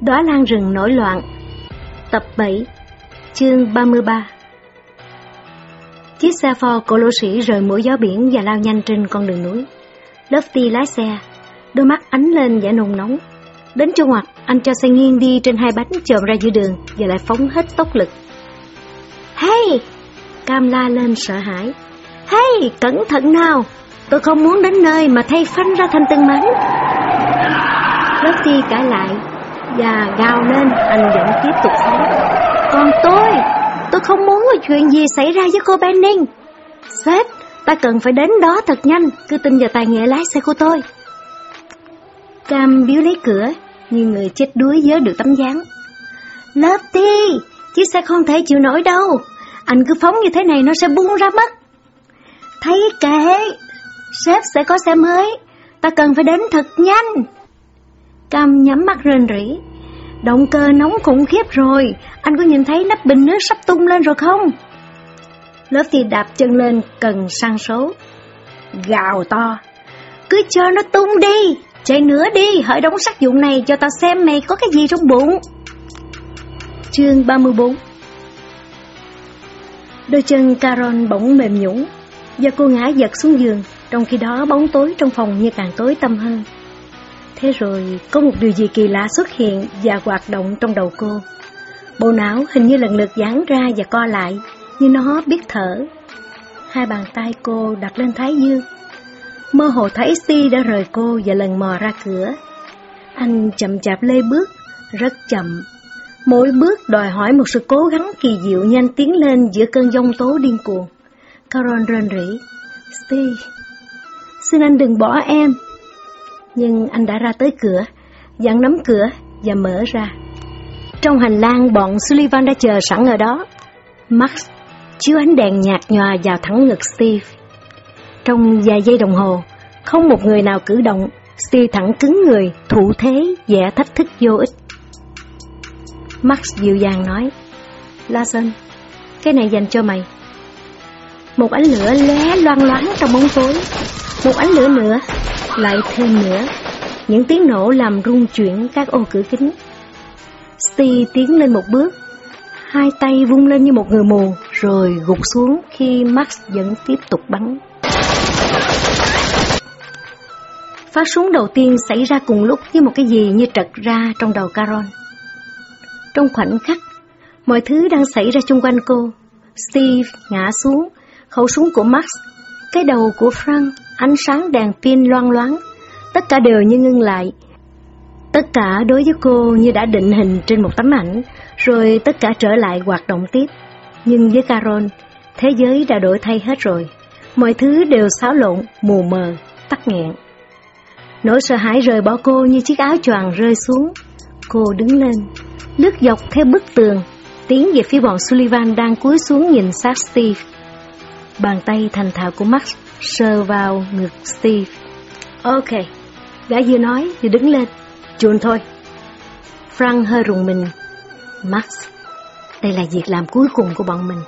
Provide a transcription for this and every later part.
Đóa lan rừng nổi loạn Tập 7 Chương 33 Chiếc xe Ford cổ lỗ sĩ rời mũi gió biển và lao nhanh trên con đường núi. Lofty lái xe, đôi mắt ánh lên vẻ nồng nóng. Đến chỗ ngoặt, anh cho xe nghiêng đi trên hai bánh chồm ra giữa đường và lại phóng hết tốc lực. Hey! Cam la lên sợ hãi. Hey! Cẩn thận nào! Tôi không muốn đến nơi mà thay phanh ra thành từng mảnh. Lofty cãi lại và gào lên anh vẫn tiếp tục phóng. Còn tôi, tôi không muốn có chuyện gì xảy ra với cô Benning. Sếp, ta cần phải đến đó thật nhanh, cứ tin vào tài nghệ lái xe của tôi. Cam biếu lấy cửa, như người chết đuối nhớ được tấm dáng. Lofty, chiếc xe không thể chịu nổi đâu, anh cứ phóng như thế này nó sẽ bung ra mất. Thấy kệ, sếp sẽ có xe mới, ta cần phải đến thật nhanh. Cam nhắm mắt rên rỉ. Động cơ nóng khủng khiếp rồi, anh có nhìn thấy nắp bình nước sắp tung lên rồi không? Lớp thì đạp chân lên cần sang số. Gào to. Cứ cho nó tung đi, chạy nữa đi, hỡi đống sắc dụng này cho tao xem mày có cái gì trong bụng. Chương 34 Đôi chân caron bỗng mềm nhũn và cô ngã giật xuống giường, trong khi đó bóng tối trong phòng như càng tối tăm hơn. Thế rồi có một điều gì kỳ lạ xuất hiện và hoạt động trong đầu cô. Bộ não hình như lần lượt giãn ra và co lại, như nó biết thở. Hai bàn tay cô đặt lên thái dương. Mơ hồ thấy Steve đã rời cô và lần mò ra cửa. Anh chậm chạp lê bước, rất chậm. Mỗi bước đòi hỏi một sự cố gắng kỳ diệu nhanh tiến lên giữa cơn giông tố điên cuồng. Carol rên rỉ. Steve, xin anh đừng bỏ em, nhưng anh đã ra tới cửa, dặn nắm cửa và mở ra. Trong hành lang bọn Sullivan đã chờ sẵn ở đó. Max chiếu ánh đèn nhạt nhòa vào thẳng ngực Steve. Trong vài giây đồng hồ, không một người nào cử động, Steve thẳng cứng người, thủ thế, vẻ thách thức vô ích. Max dịu dàng nói, Larson, cái này dành cho mày. Một ánh lửa lóe loang loáng trong bóng tối, một ánh lửa nữa lại thêm nữa, những tiếng nổ làm rung chuyển các ô cửa kính. Steve tiến lên một bước, hai tay vung lên như một người mù, rồi gục xuống khi Max vẫn tiếp tục bắn. Phát súng đầu tiên xảy ra cùng lúc với một cái gì như trật ra trong đầu Carol. Trong khoảnh khắc, mọi thứ đang xảy ra xung quanh cô. Steve ngã xuống, khẩu súng của Max, cái đầu của Frank ánh sáng đèn pin loang loáng, tất cả đều như ngưng lại. Tất cả đối với cô như đã định hình trên một tấm ảnh, rồi tất cả trở lại hoạt động tiếp. Nhưng với Carol, thế giới đã đổi thay hết rồi. Mọi thứ đều xáo lộn, mù mờ, tắc nghẹn. Nỗi sợ hãi rời bỏ cô như chiếc áo choàng rơi xuống. Cô đứng lên, lướt dọc theo bức tường, tiến về phía bọn Sullivan đang cúi xuống nhìn sát Steve. Bàn tay thành thạo của Max sờ vào ngực Steve. Ok, gã vừa nói vừa đứng lên, chuồn thôi. Frank hơi rùng mình. Max, đây là việc làm cuối cùng của bọn mình.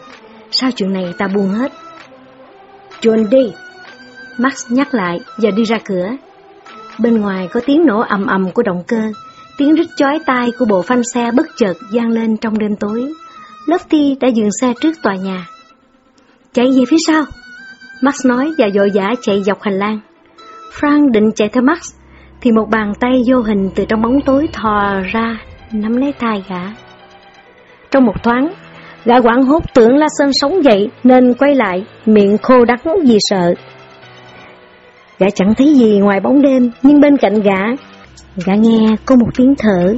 Sao chuyện này ta buông hết? Chuồn đi. Max nhắc lại và đi ra cửa. Bên ngoài có tiếng nổ ầm ầm của động cơ, tiếng rít chói tai của bộ phanh xe bất chợt vang lên trong đêm tối. Lofty đã dừng xe trước tòa nhà. Chạy về phía sau, Max nói và vội vã chạy dọc hành lang. Frank định chạy theo Max, thì một bàn tay vô hình từ trong bóng tối thò ra, nắm lấy tay gã. Trong một thoáng, gã quảng hốt tưởng La Sơn sống dậy nên quay lại, miệng khô đắng vì sợ. Gã chẳng thấy gì ngoài bóng đêm, nhưng bên cạnh gã, gã nghe có một tiếng thở.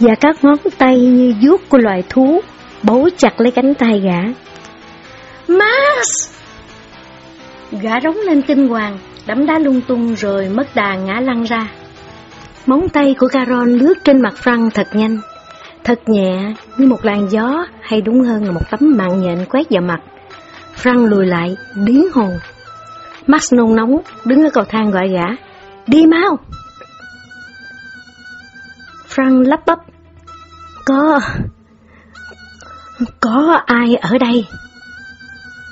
Và các ngón tay như vuốt của loài thú, bấu chặt lấy cánh tay gã. Max! Gã rống lên kinh hoàng, đấm đá lung tung rồi mất đà ngã lăn ra. Móng tay của Caron lướt trên mặt Frank thật nhanh, thật nhẹ như một làn gió hay đúng hơn là một tấm mạng nhện quét vào mặt. Frank lùi lại, điến hồn. Max nôn nóng, đứng ở cầu thang gọi gã. Đi mau! Frank lắp bắp. Có... Có ai ở đây?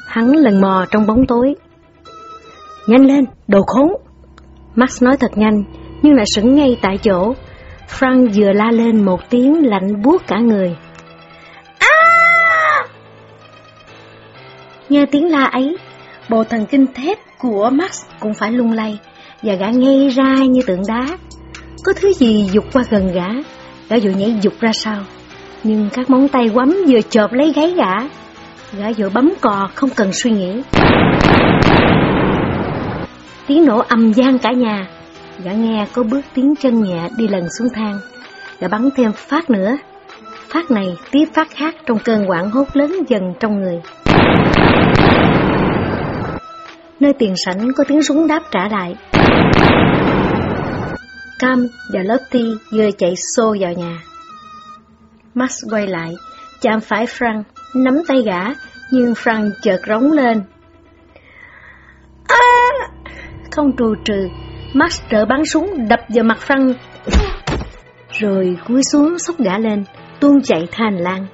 Hắn lần mò trong bóng tối, Nhanh lên, đồ khốn! Max nói thật nhanh, nhưng lại sững ngay tại chỗ. Frank vừa la lên một tiếng lạnh buốt cả người. À! Nghe tiếng la ấy, bộ thần kinh thép của Max cũng phải lung lay và gã ngay ra như tượng đá. Có thứ gì dục qua gần gã, gã vội nhảy dục ra sau. Nhưng các móng tay quắm vừa chộp lấy gáy gã, gã vội bấm cò không cần suy nghĩ. Tiếng nổ ầm gian cả nhà, gã nghe có bước tiếng chân nhẹ đi lần xuống thang. Gã bắn thêm phát nữa, phát này tiếp phát khác trong cơn quảng hốt lớn dần trong người. Nơi tiền sảnh có tiếng súng đáp trả lại. Cam và Lottie vừa chạy xô vào nhà. Max quay lại, chạm phải Frank, nắm tay gã, nhưng Frank chợt rống lên. Không trù trừ, Max trở bắn súng đập vào mặt Frank, rồi cúi xuống xúc gã lên, tuôn chạy thành lang.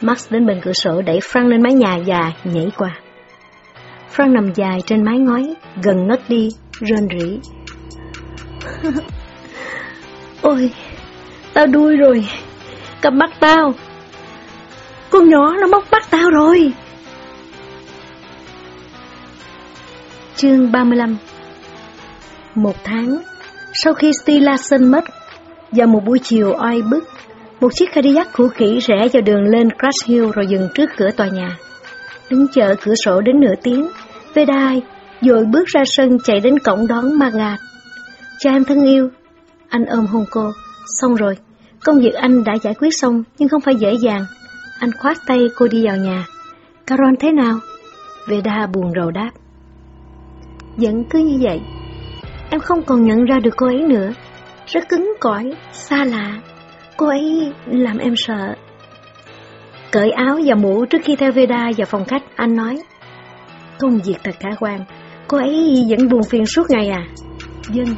Max đến bên cửa sổ đẩy Frank lên mái nhà và nhảy qua. Frank nằm dài trên mái ngói, gần ngất đi, rên rỉ. Ôi, tao đuôi rồi, cầm mắt tao. Con nhỏ nó móc bắt tao rồi. Chương 35 một tháng, sau khi Steve Larson mất, vào một buổi chiều oi bức, một chiếc Cadillac cũ kỹ rẽ vào đường lên Crash Hill rồi dừng trước cửa tòa nhà. Đứng chờ cửa sổ đến nửa tiếng, Vedai rồi bước ra sân chạy đến cổng đón Margaret. Cha em thân yêu, anh ôm hôn cô, xong rồi, công việc anh đã giải quyết xong nhưng không phải dễ dàng. Anh khoát tay cô đi vào nhà. Caron thế nào? Veda buồn rầu đáp. Vẫn cứ như vậy. Em không còn nhận ra được cô ấy nữa. Rất cứng cỏi, xa lạ. Cô ấy làm em sợ. Cởi áo và mũ trước khi theo Veda vào phòng khách, anh nói. Công việc thật khả quan, cô ấy vẫn buồn phiền suốt ngày à? Dân,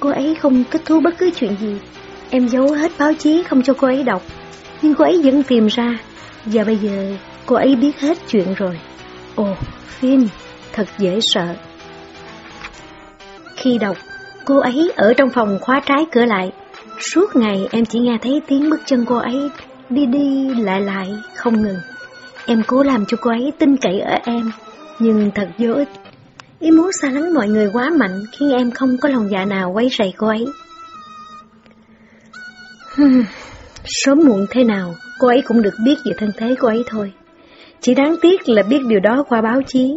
cô ấy không thích thú bất cứ chuyện gì. Em giấu hết báo chí không cho cô ấy đọc, nhưng cô ấy vẫn tìm ra, và bây giờ cô ấy biết hết chuyện rồi. Ồ, phim, thật dễ sợ. Khi đọc, cô ấy ở trong phòng khóa trái cửa lại. Suốt ngày em chỉ nghe thấy tiếng bước chân cô ấy đi đi lại lại không ngừng. Em cố làm cho cô ấy tin cậy ở em, nhưng thật vô ích. Ý muốn xa lánh mọi người quá mạnh khiến em không có lòng dạ nào quấy rầy cô ấy. sớm muộn thế nào, cô ấy cũng được biết về thân thế cô ấy thôi. Chỉ đáng tiếc là biết điều đó qua báo chí.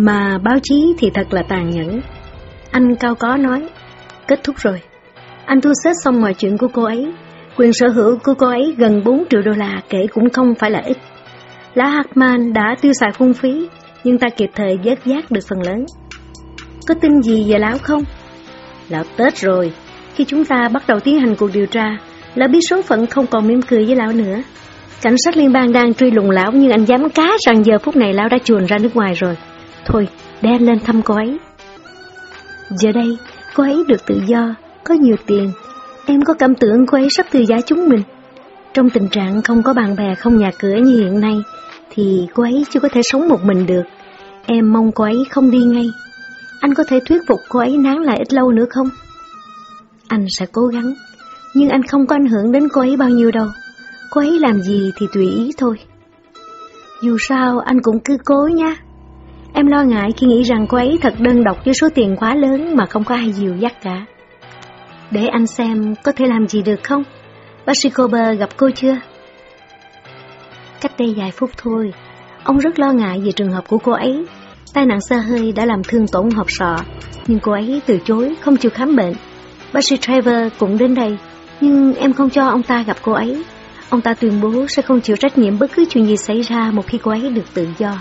Mà báo chí thì thật là tàn nhẫn. Anh Cao Có nói, kết thúc rồi. Anh thu xếp xong mọi chuyện của cô ấy. Quyền sở hữu của cô ấy gần 4 triệu đô la kể cũng không phải là ít. Lá Hartman đã tiêu xài phung phí, nhưng ta kịp thời vớt giác được phần lớn. Có tin gì về lão không? Lão Tết rồi, khi chúng ta bắt đầu tiến hành cuộc điều tra, lão biết số phận không còn mỉm cười với lão nữa. Cảnh sát liên bang đang truy lùng lão nhưng anh dám cá rằng giờ phút này lão đã chuồn ra nước ngoài rồi. Thôi, đem lên thăm cô ấy. Giờ đây, cô ấy được tự do, có nhiều tiền. Em có cảm tưởng cô ấy sắp từ giá chúng mình. Trong tình trạng không có bạn bè, không nhà cửa như hiện nay, thì cô ấy chưa có thể sống một mình được. Em mong cô ấy không đi ngay. Anh có thể thuyết phục cô ấy nán lại ít lâu nữa không? Anh sẽ cố gắng, nhưng anh không có ảnh hưởng đến cô ấy bao nhiêu đâu. Cô ấy làm gì thì tùy ý thôi. Dù sao anh cũng cứ cố nha. Em lo ngại khi nghĩ rằng cô ấy thật đơn độc với số tiền quá lớn mà không có ai dìu dắt cả. Để anh xem có thể làm gì được không? Bác sĩ Kober gặp cô chưa? Cách đây vài phút thôi, ông rất lo ngại về trường hợp của cô ấy. Tai nạn xe hơi đã làm thương tổn hộp sọ, nhưng cô ấy từ chối, không chịu khám bệnh. Bác sĩ Trevor cũng đến đây, nhưng em không cho ông ta gặp cô ấy. Ông ta tuyên bố sẽ không chịu trách nhiệm bất cứ chuyện gì xảy ra một khi cô ấy được tự do.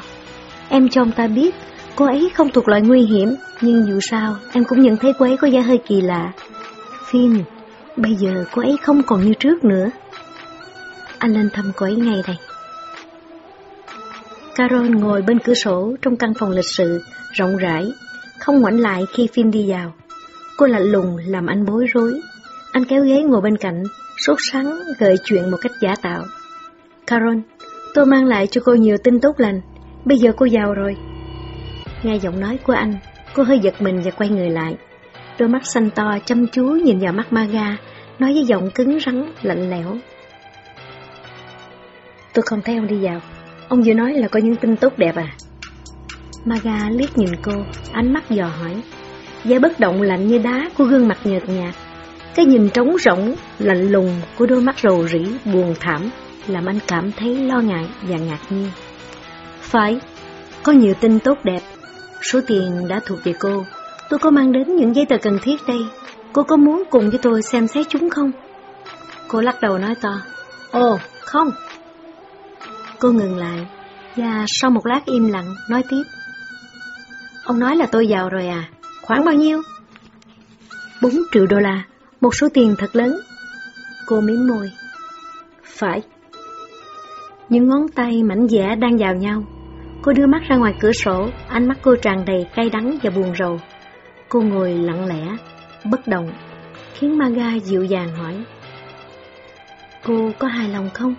Em cho ông ta biết, cô ấy không thuộc loại nguy hiểm, nhưng dù sao, em cũng nhận thấy cô ấy có vẻ hơi kỳ lạ. Phim, bây giờ cô ấy không còn như trước nữa. Anh lên thăm cô ấy ngay đây. Carol ngồi bên cửa sổ trong căn phòng lịch sự, rộng rãi, không ngoảnh lại khi phim đi vào. Cô lạnh lùng làm anh bối rối. Anh kéo ghế ngồi bên cạnh, sốt sắng gợi chuyện một cách giả tạo. Carol, tôi mang lại cho cô nhiều tin tốt lành, bây giờ cô giàu rồi. Nghe giọng nói của anh, cô hơi giật mình và quay người lại. Đôi mắt xanh to chăm chú nhìn vào mắt Maga, nói với giọng cứng rắn, lạnh lẽo. Tôi không thấy ông đi vào. Ông vừa nói là có những tin tốt đẹp à? Maga liếc nhìn cô, ánh mắt dò hỏi. Da bất động lạnh như đá của gương mặt nhợt nhạt. Cái nhìn trống rỗng, lạnh lùng của đôi mắt rầu rĩ, buồn thảm, làm anh cảm thấy lo ngại và ngạc nhiên. Phải, có nhiều tin tốt đẹp. Số tiền đã thuộc về cô. Tôi có mang đến những giấy tờ cần thiết đây. Cô có muốn cùng với tôi xem xét chúng không? Cô lắc đầu nói to. Ồ, không. Cô ngừng lại, và sau một lát im lặng, nói tiếp. Ông nói là tôi giàu rồi à? Khoảng bao nhiêu? 4 triệu đô la, một số tiền thật lớn. Cô mím môi. Phải. Những ngón tay mảnh dẻ đang vào nhau. Cô đưa mắt ra ngoài cửa sổ, ánh mắt cô tràn đầy cay đắng và buồn rầu. Cô ngồi lặng lẽ, bất động, khiến Maga dịu dàng hỏi. Cô có hài lòng không?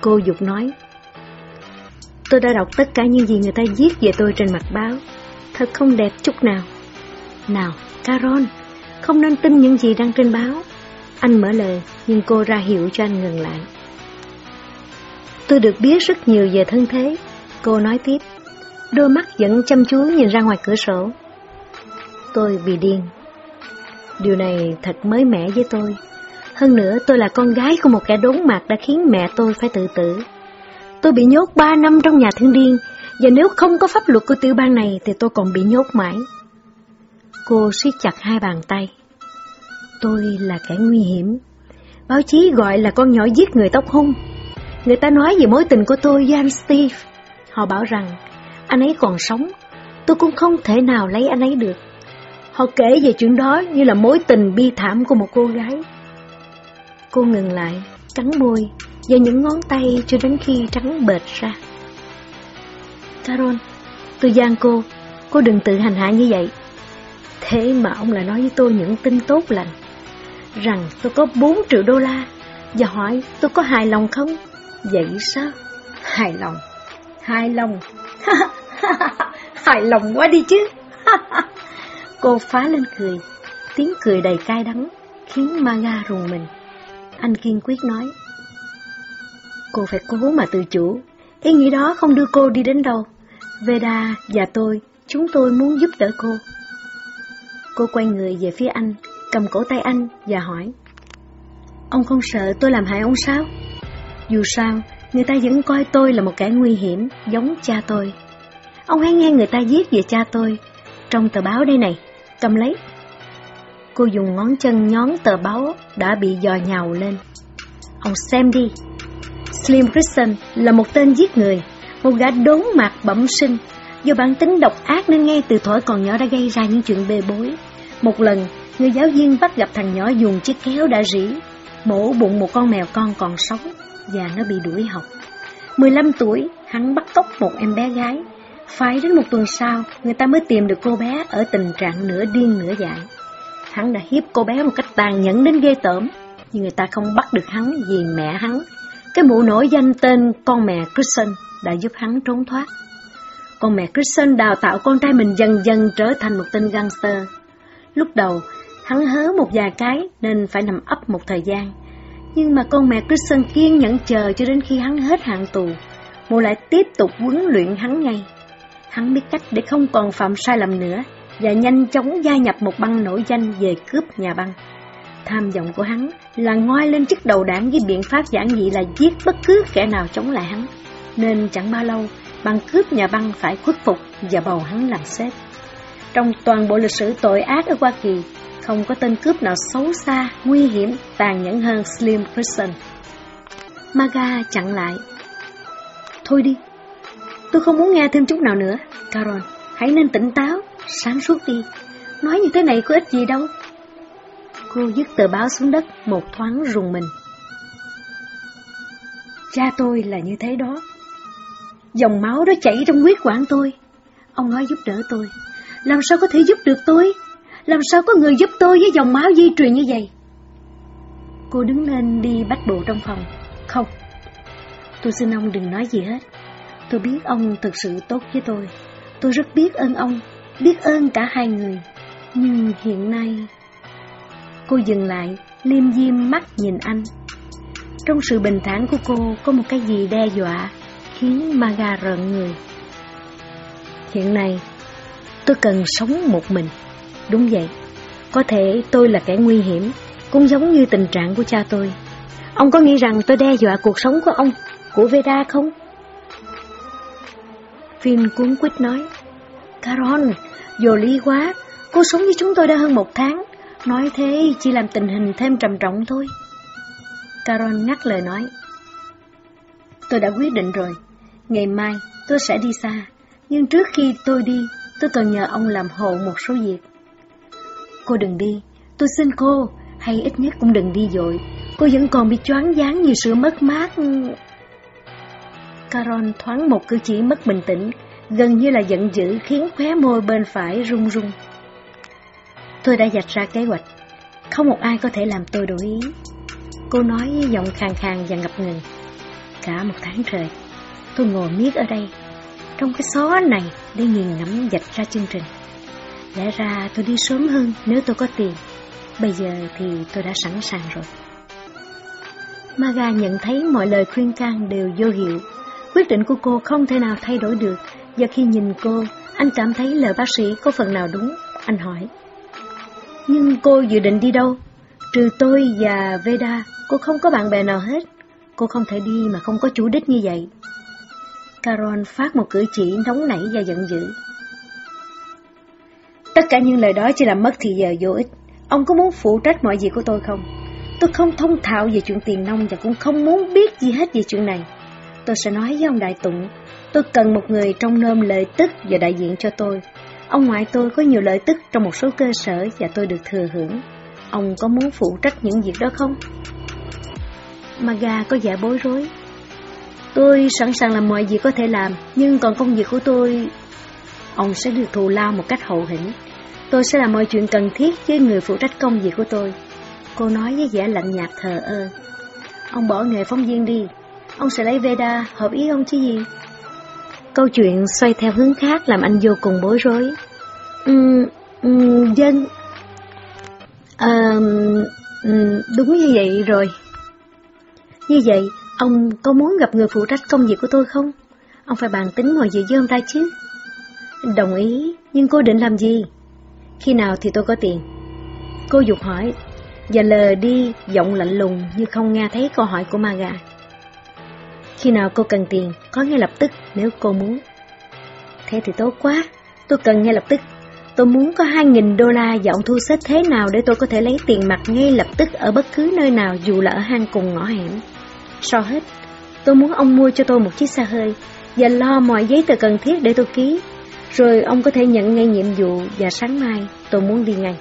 Cô dục nói. Tôi đã đọc tất cả những gì người ta viết về tôi trên mặt báo. Thật không đẹp chút nào. Nào, Caron, không nên tin những gì đăng trên báo. Anh mở lời, nhưng cô ra hiệu cho anh ngừng lại. Tôi được biết rất nhiều về thân thế. Cô nói tiếp, đôi mắt vẫn chăm chú nhìn ra ngoài cửa sổ. Tôi bị điên. Điều này thật mới mẻ với tôi. Hơn nữa tôi là con gái của một kẻ đốn mặt đã khiến mẹ tôi phải tự tử. Tôi bị nhốt ba năm trong nhà thương điên, và nếu không có pháp luật của tiểu bang này thì tôi còn bị nhốt mãi. Cô siết chặt hai bàn tay. Tôi là kẻ nguy hiểm. Báo chí gọi là con nhỏ giết người tóc hung. Người ta nói về mối tình của tôi với anh Steve. Họ bảo rằng anh ấy còn sống, tôi cũng không thể nào lấy anh ấy được. Họ kể về chuyện đó như là mối tình bi thảm của một cô gái. Cô ngừng lại, cắn môi, và những ngón tay cho đến khi trắng bệt ra. Carol, tôi gian cô, cô đừng tự hành hạ như vậy. Thế mà ông lại nói với tôi những tin tốt lành, rằng tôi có 4 triệu đô la, và hỏi tôi có hài lòng không? Vậy sao? Hài lòng, hài lòng, hài lòng quá đi chứ. cô phá lên cười, tiếng cười đầy cay đắng, khiến Maga rùng mình. Anh kiên quyết nói, Cô phải cố mà tự chủ, ý nghĩ đó không đưa cô đi đến đâu. Veda và tôi, chúng tôi muốn giúp đỡ cô. Cô quay người về phía anh, cầm cổ tay anh và hỏi. Ông không sợ tôi làm hại ông sao? Dù sao, người ta vẫn coi tôi là một kẻ nguy hiểm, giống cha tôi. Ông hãy nghe người ta viết về cha tôi, trong tờ báo đây này, cầm lấy. Cô dùng ngón chân nhón tờ báo đã bị dò nhào lên. Ông xem đi, Slim Christian là một tên giết người, một gã đốn mặt bẩm sinh. Do bản tính độc ác nên ngay từ thổi còn nhỏ đã gây ra những chuyện bê bối. Một lần, người giáo viên bắt gặp thằng nhỏ dùng chiếc kéo đã rỉ, mổ bụng một con mèo con còn sống và nó bị đuổi học. 15 tuổi, hắn bắt cóc một em bé gái. Phải đến một tuần sau, người ta mới tìm được cô bé ở tình trạng nửa điên nửa dại. Hắn đã hiếp cô bé một cách tàn nhẫn đến ghê tởm, nhưng người ta không bắt được hắn vì mẹ hắn cái mụ nổi danh tên con mẹ Kristen đã giúp hắn trốn thoát. Con mẹ Kristen đào tạo con trai mình dần dần trở thành một tên gangster. Lúc đầu, hắn hớ một vài cái nên phải nằm ấp một thời gian. Nhưng mà con mẹ Christian kiên nhẫn chờ cho đến khi hắn hết hạn tù, mụ lại tiếp tục huấn luyện hắn ngay. Hắn biết cách để không còn phạm sai lầm nữa và nhanh chóng gia nhập một băng nổi danh về cướp nhà băng. Tham vọng của hắn là ngoi lên chiếc đầu đảng với biện pháp giản dị là giết bất cứ kẻ nào chống lại hắn. Nên chẳng bao lâu, băng cướp nhà băng phải khuất phục và bầu hắn làm sếp. Trong toàn bộ lịch sử tội ác ở Hoa Kỳ, không có tên cướp nào xấu xa, nguy hiểm, tàn nhẫn hơn Slim Person. Maga chặn lại. Thôi đi, tôi không muốn nghe thêm chút nào nữa. Carol, hãy nên tỉnh táo, sáng suốt đi. Nói như thế này có ích gì đâu. Cô dứt tờ báo xuống đất một thoáng rùng mình. Cha tôi là như thế đó. Dòng máu đó chảy trong huyết quản tôi. Ông nói giúp đỡ tôi. Làm sao có thể giúp được tôi? Làm sao có người giúp tôi với dòng máu di truyền như vậy? Cô đứng lên đi bắt bộ trong phòng. Không, tôi xin ông đừng nói gì hết. Tôi biết ông thực sự tốt với tôi. Tôi rất biết ơn ông, biết ơn cả hai người. Nhưng hiện nay... Cô dừng lại, liêm diêm mắt nhìn anh. Trong sự bình thản của cô có một cái gì đe dọa, khiến Maga rợn người. Hiện nay, tôi cần sống một mình. Đúng vậy, có thể tôi là kẻ nguy hiểm, cũng giống như tình trạng của cha tôi. Ông có nghĩ rằng tôi đe dọa cuộc sống của ông, của Veda không? Phim cuốn quýt nói, Caron, vô ly quá, cô sống với chúng tôi đã hơn một tháng, nói thế chỉ làm tình hình thêm trầm trọng thôi. Caron ngắt lời nói, Tôi đã quyết định rồi, ngày mai tôi sẽ đi xa, nhưng trước khi tôi đi, tôi cần nhờ ông làm hộ một số việc. Cô đừng đi, tôi xin cô, hay ít nhất cũng đừng đi dội, cô vẫn còn bị choáng váng như sự mất mát. Caron thoáng một cử chỉ mất bình tĩnh, gần như là giận dữ khiến khóe môi bên phải run run. Tôi đã dạch ra kế hoạch, không một ai có thể làm tôi đổi ý. Cô nói với giọng khàn khàn và ngập ngừng. Cả một tháng trời, tôi ngồi miết ở đây, trong cái xó này để nghiền ngẫm dạch ra chương trình. Lẽ ra tôi đi sớm hơn nếu tôi có tiền. Bây giờ thì tôi đã sẵn sàng rồi. Maga nhận thấy mọi lời khuyên can đều vô hiệu. Quyết định của cô không thể nào thay đổi được. Và khi nhìn cô, anh cảm thấy lời bác sĩ có phần nào đúng. Anh hỏi. Nhưng cô dự định đi đâu? Trừ tôi và Veda, cô không có bạn bè nào hết. Cô không thể đi mà không có chủ đích như vậy. Caron phát một cử chỉ nóng nảy và giận dữ. Tất cả những lời đó chỉ làm mất thì giờ vô ích. Ông có muốn phụ trách mọi việc của tôi không? Tôi không thông thạo về chuyện tiền nông và cũng không muốn biết gì hết về chuyện này. Tôi sẽ nói với ông Đại Tụng, tôi cần một người trong nôm lợi tức và đại diện cho tôi. Ông ngoại tôi có nhiều lợi tức trong một số cơ sở và tôi được thừa hưởng. Ông có muốn phụ trách những việc đó không? Maga có vẻ bối rối. Tôi sẵn sàng làm mọi việc có thể làm, nhưng còn công việc của tôi... Ông sẽ được thù lao một cách hậu hĩnh. Tôi sẽ làm mọi chuyện cần thiết với người phụ trách công việc của tôi. Cô nói với vẻ lạnh nhạt thờ ơ. Ông bỏ nghề phóng viên đi. Ông sẽ lấy Veda, hợp ý ông chứ gì? Câu chuyện xoay theo hướng khác làm anh vô cùng bối rối. Ừm, um, dân... À, um, đúng như vậy rồi. Như vậy, ông có muốn gặp người phụ trách công việc của tôi không? Ông phải bàn tính mọi việc với ông ta chứ. Đồng ý, nhưng cô định làm gì? Khi nào thì tôi có tiền? Cô dục hỏi, và lờ đi giọng lạnh lùng như không nghe thấy câu hỏi của Maga. Khi nào cô cần tiền, có ngay lập tức nếu cô muốn. Thế thì tốt quá, tôi cần ngay lập tức. Tôi muốn có 2.000 đô la và ông thu xếp thế nào để tôi có thể lấy tiền mặt ngay lập tức ở bất cứ nơi nào dù là ở hang cùng ngõ hẻm. Sau hết, tôi muốn ông mua cho tôi một chiếc xe hơi và lo mọi giấy tờ cần thiết để tôi ký. Rồi ông có thể nhận ngay nhiệm vụ và sáng mai tôi muốn đi ngay.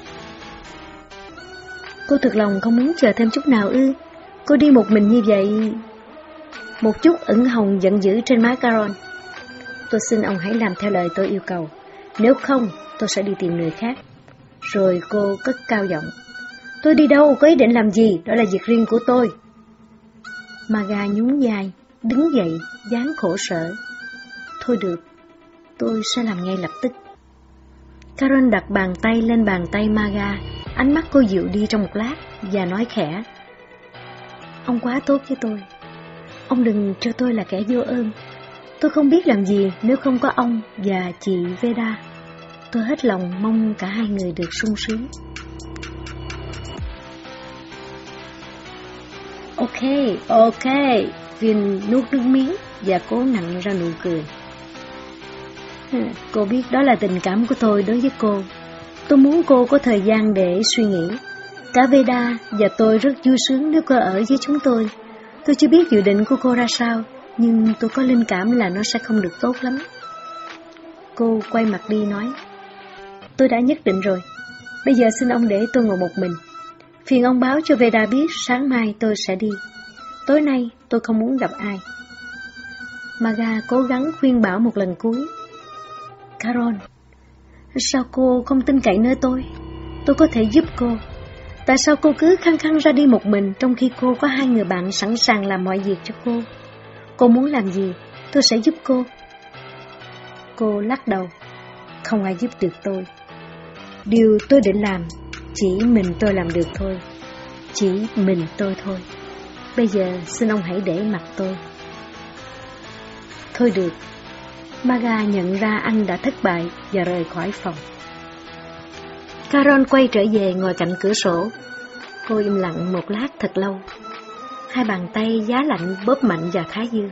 Cô thực lòng không muốn chờ thêm chút nào ư? Cô đi một mình như vậy... Một chút ẩn hồng giận dữ trên má Caron. Tôi xin ông hãy làm theo lời tôi yêu cầu. Nếu không, tôi sẽ đi tìm người khác. Rồi cô cất cao giọng. Tôi đi đâu, có ý định làm gì, đó là việc riêng của tôi. Maga nhún dài, đứng dậy, dáng khổ sở. Thôi được, tôi sẽ làm ngay lập tức. Karen đặt bàn tay lên bàn tay Maga, ánh mắt cô dịu đi trong một lát và nói khẽ. Ông quá tốt với tôi. Ông đừng cho tôi là kẻ vô ơn. Tôi không biết làm gì nếu không có ông và chị Veda. Tôi hết lòng mong cả hai người được sung sướng. Ok, ok. Viên nuốt nước miếng và cố nặng ra nụ cười. Cô biết đó là tình cảm của tôi đối với cô. Tôi muốn cô có thời gian để suy nghĩ. Cả Veda và tôi rất vui sướng nếu cô ở với chúng tôi. Tôi chưa biết dự định của cô ra sao, nhưng tôi có linh cảm là nó sẽ không được tốt lắm. Cô quay mặt đi nói, tôi đã nhất định rồi, bây giờ xin ông để tôi ngồi một mình. Phiền ông báo cho Veda biết sáng mai tôi sẽ đi. Tối nay tôi không muốn gặp ai. Maga cố gắng khuyên bảo một lần cuối. Carol, sao cô không tin cậy nơi tôi? Tôi có thể giúp cô. Tại sao cô cứ khăng khăng ra đi một mình trong khi cô có hai người bạn sẵn sàng làm mọi việc cho cô? Cô muốn làm gì, tôi sẽ giúp cô. Cô lắc đầu. Không ai giúp được tôi. Điều tôi định làm, chỉ mình tôi làm được thôi. Chỉ mình tôi thôi. Bây giờ xin ông hãy để mặt tôi. Thôi được. Maga nhận ra anh đã thất bại và rời khỏi phòng. Carol quay trở về ngồi cạnh cửa sổ. Cô im lặng một lát thật lâu. Hai bàn tay giá lạnh bóp mạnh vào thái dương.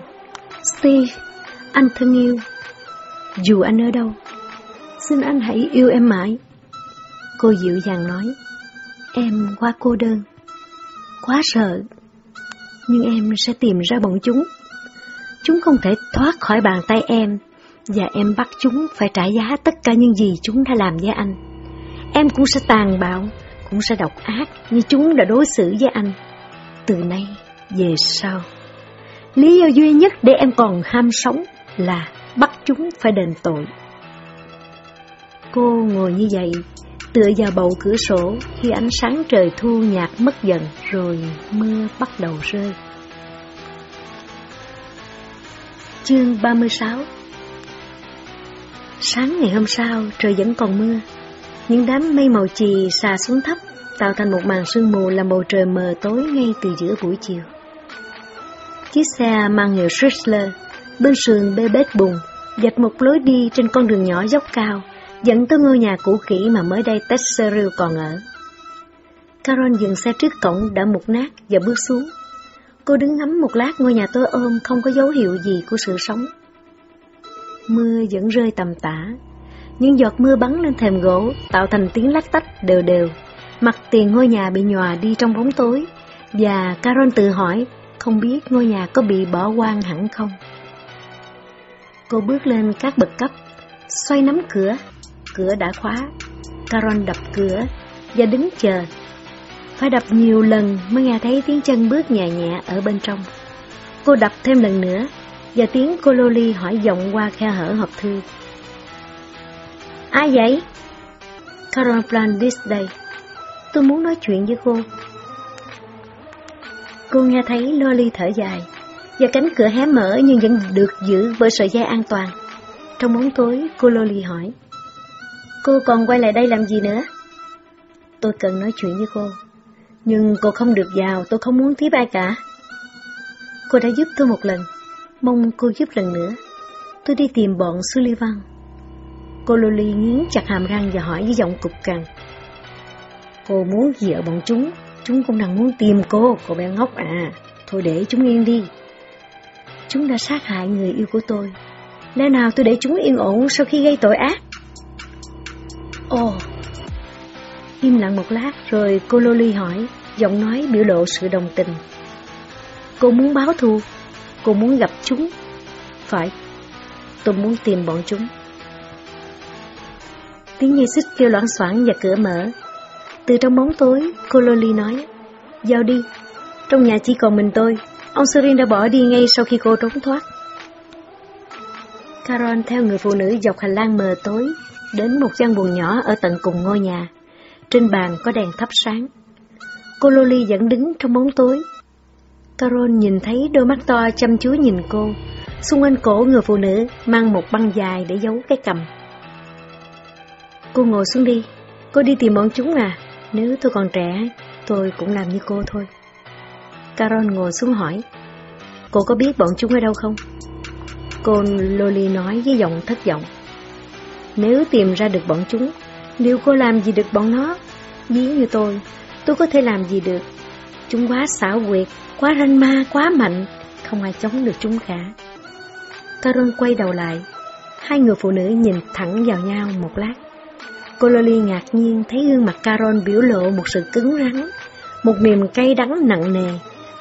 Steve, anh thân yêu, dù anh ở đâu, xin anh hãy yêu em mãi. Cô dịu dàng nói, em quá cô đơn, quá sợ, nhưng em sẽ tìm ra bọn chúng. Chúng không thể thoát khỏi bàn tay em, và em bắt chúng phải trả giá tất cả những gì chúng đã làm với anh. Em cũng sẽ tàn bạo, cũng sẽ độc ác như chúng đã đối xử với anh. Từ nay về sau, lý do duy nhất để em còn ham sống là bắt chúng phải đền tội. Cô ngồi như vậy, tựa vào bầu cửa sổ khi ánh sáng trời thu nhạt mất dần rồi mưa bắt đầu rơi. Chương 36 Sáng ngày hôm sau, trời vẫn còn mưa. Những đám mây màu chì xà xuống thấp, tạo thành một màn sương mù làm bầu trời mờ tối ngay từ giữa buổi chiều. Chiếc xe mang hiệu Chrysler, bên sườn bê bết bùn, dạch một lối đi trên con đường nhỏ dốc cao, dẫn tới ngôi nhà cũ kỹ mà mới đây Tesseril còn ở. Caron dừng xe trước cổng đã mục nát và bước xuống. Cô đứng ngắm một lát ngôi nhà tối ôm không có dấu hiệu gì của sự sống. Mưa vẫn rơi tầm tã, những giọt mưa bắn lên thềm gỗ tạo thành tiếng lách tách đều đều. Mặt tiền ngôi nhà bị nhòa đi trong bóng tối, và Carol tự hỏi không biết ngôi nhà có bị bỏ hoang hẳn không. Cô bước lên các bậc cấp, xoay nắm cửa, cửa đã khóa. Carol đập cửa và đứng chờ. Phải đập nhiều lần mới nghe thấy tiếng chân bước nhẹ nhẹ ở bên trong. Cô đập thêm lần nữa, và tiếng cô Loli hỏi giọng qua khe hở hộp thư. Ai vậy? Carol Blandis đây. Tôi muốn nói chuyện với cô. Cô nghe thấy Loli thở dài, và cánh cửa hé mở nhưng vẫn được giữ bởi sợi dây an toàn. Trong bóng tối, cô Loli hỏi, Cô còn quay lại đây làm gì nữa? Tôi cần nói chuyện với cô, nhưng cô không được vào, tôi không muốn tiếp ai cả. Cô đã giúp tôi một lần, mong cô giúp lần nữa. Tôi đi tìm bọn Sullivan. Cô Loli nghiến chặt hàm răng và hỏi với giọng cục cằn. Cô muốn gì ở bọn chúng? Chúng cũng đang muốn tìm cô, cô bé ngốc à. Thôi để chúng yên đi. Chúng đã sát hại người yêu của tôi. Lẽ nào tôi để chúng yên ổn sau khi gây tội ác? Ồ! Im lặng một lát rồi cô Loli hỏi, giọng nói biểu lộ sự đồng tình. Cô muốn báo thù, cô muốn gặp chúng. Phải, tôi muốn tìm bọn chúng. Tiếng dây xích kêu loãng xoảng và cửa mở. Từ trong bóng tối, cô Loli nói, Giao đi, trong nhà chỉ còn mình tôi, ông Serin đã bỏ đi ngay sau khi cô trốn thoát. Caron theo người phụ nữ dọc hành lang mờ tối, đến một gian buồng nhỏ ở tận cùng ngôi nhà. Trên bàn có đèn thắp sáng. Cô Loli vẫn đứng trong bóng tối. Caron nhìn thấy đôi mắt to chăm chú nhìn cô. Xung quanh cổ người phụ nữ mang một băng dài để giấu cái cầm. Cô ngồi xuống đi, cô đi tìm bọn chúng à? Nếu tôi còn trẻ, tôi cũng làm như cô thôi. Carol ngồi xuống hỏi, cô có biết bọn chúng ở đâu không? Cô Loli nói với giọng thất vọng. Nếu tìm ra được bọn chúng, liệu cô làm gì được bọn nó? Ví như tôi, tôi có thể làm gì được? Chúng quá xảo quyệt, quá ranh ma, quá mạnh, không ai chống được chúng cả. Carol quay đầu lại, hai người phụ nữ nhìn thẳng vào nhau một lát. Cô Loli ngạc nhiên thấy gương mặt Carol biểu lộ một sự cứng rắn, một niềm cay đắng nặng nề,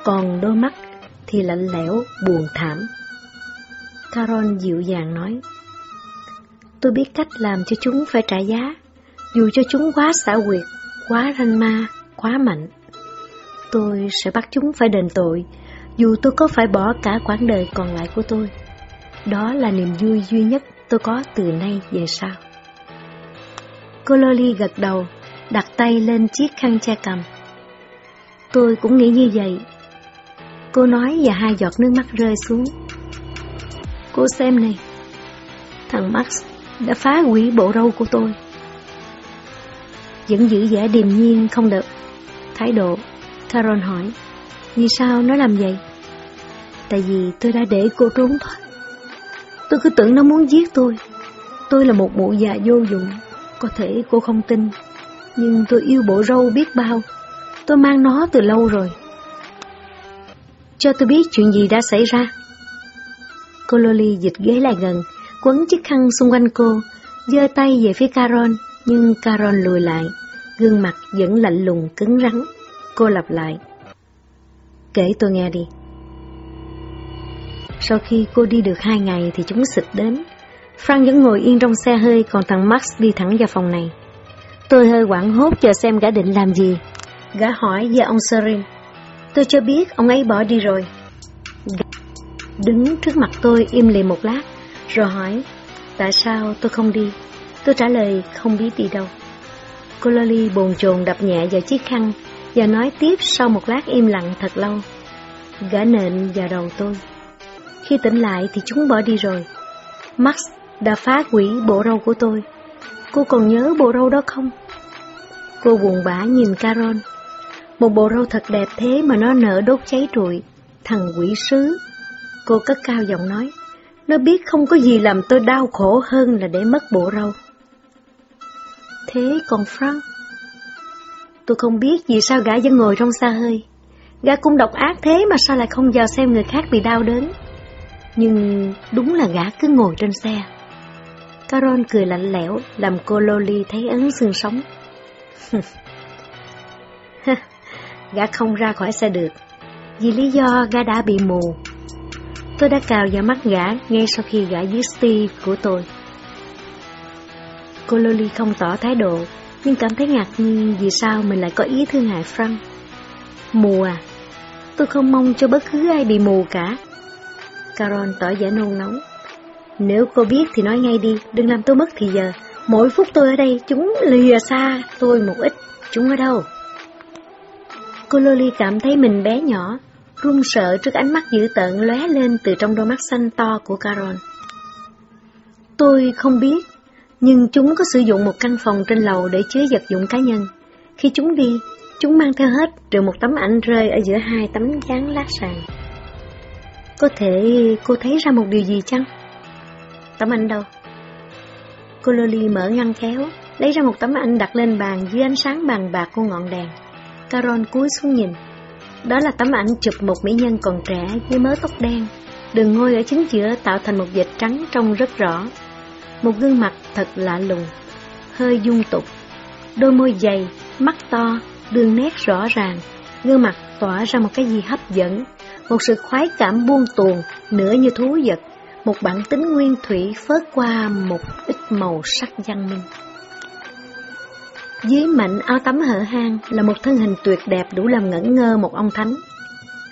còn đôi mắt thì lạnh lẽo, buồn thảm. Carol dịu dàng nói, Tôi biết cách làm cho chúng phải trả giá, dù cho chúng quá xảo quyệt, quá ranh ma, quá mạnh. Tôi sẽ bắt chúng phải đền tội, dù tôi có phải bỏ cả quãng đời còn lại của tôi. Đó là niềm vui duy nhất tôi có từ nay về sau. Cô Loli gật đầu, đặt tay lên chiếc khăn che cầm. Tôi cũng nghĩ như vậy. Cô nói và hai giọt nước mắt rơi xuống. Cô xem này, thằng Max đã phá hủy bộ râu của tôi. vẫn giữ vẻ điềm nhiên không được thái độ. Carol hỏi, vì sao nó làm vậy? Tại vì tôi đã để cô trốn thoát. Tôi cứ tưởng nó muốn giết tôi. Tôi là một mụ già vô dụng, có thể cô không tin, nhưng tôi yêu bộ râu biết bao. Tôi mang nó từ lâu rồi. Cho tôi biết chuyện gì đã xảy ra. Cô Loli dịch ghế lại gần, quấn chiếc khăn xung quanh cô, giơ tay về phía Caron, nhưng Caron lùi lại, gương mặt vẫn lạnh lùng cứng rắn. Cô lặp lại. Kể tôi nghe đi. Sau khi cô đi được hai ngày thì chúng xịt đến. Frank vẫn ngồi yên trong xe hơi, còn thằng Max đi thẳng vào phòng này. Tôi hơi quảng hốt chờ xem gã định làm gì. Gã hỏi về ông Serin. Tôi cho biết ông ấy bỏ đi rồi. Gã đứng trước mặt tôi im lìm một lát, rồi hỏi, tại sao tôi không đi? Tôi trả lời không biết đi đâu. Cô Loli bồn chồn đập nhẹ vào chiếc khăn và nói tiếp sau một lát im lặng thật lâu. Gã nện vào đầu tôi. Khi tỉnh lại thì chúng bỏ đi rồi. Max đã phá quỷ bộ râu của tôi. Cô còn nhớ bộ râu đó không? Cô buồn bã nhìn Carol. Một bộ râu thật đẹp thế mà nó nở đốt cháy trụi. Thằng quỷ sứ. Cô cất cao giọng nói. Nó biết không có gì làm tôi đau khổ hơn là để mất bộ râu. Thế còn Frank? Tôi không biết vì sao gã vẫn ngồi trong xa hơi. Gã cũng độc ác thế mà sao lại không vào xem người khác bị đau đớn. Nhưng đúng là gã cứ ngồi trên xe. Carol cười lạnh lẽo, làm cô Loli thấy ấn xương sống. gã không ra khỏi xe được, vì lý do gã đã bị mù. Tôi đã cào vào mắt gã ngay sau khi gã giết Steve của tôi. Cô Loli không tỏ thái độ, nhưng cảm thấy ngạc nhiên vì sao mình lại có ý thương hại Frank. Mù à? Tôi không mong cho bất cứ ai bị mù cả. Carol tỏ vẻ nôn nóng. Nếu cô biết thì nói ngay đi, đừng làm tôi mất thì giờ. Mỗi phút tôi ở đây, chúng lìa xa tôi một ít. Chúng ở đâu? Cô Loli cảm thấy mình bé nhỏ, run sợ trước ánh mắt dữ tợn lóe lên từ trong đôi mắt xanh to của Carol. Tôi không biết, nhưng chúng có sử dụng một căn phòng trên lầu để chứa vật dụng cá nhân. Khi chúng đi, chúng mang theo hết trừ một tấm ảnh rơi ở giữa hai tấm dán lát sàn. Có thể cô thấy ra một điều gì chăng? Tấm ảnh đâu? Cô Loli mở ngăn kéo, lấy ra một tấm ảnh đặt lên bàn dưới ánh sáng bàn bạc của ngọn đèn. Carol cúi xuống nhìn. Đó là tấm ảnh chụp một mỹ nhân còn trẻ với mớ tóc đen, đường ngôi ở chính giữa tạo thành một vệt trắng trông rất rõ. Một gương mặt thật lạ lùng, hơi dung tục, đôi môi dày, mắt to, đường nét rõ ràng, gương mặt tỏa ra một cái gì hấp dẫn, một sự khoái cảm buông tuồn, nửa như thú vật, một bản tính nguyên thủy phớt qua một ít màu sắc văn minh. Dưới mảnh áo tắm hở hang là một thân hình tuyệt đẹp đủ làm ngẩn ngơ một ông thánh.